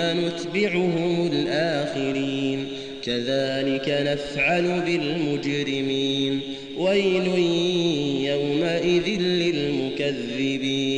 ثم نتبعهم الآخرين. كذلك نفعل بالمجرمين. ويل يومئذ للمكذبين.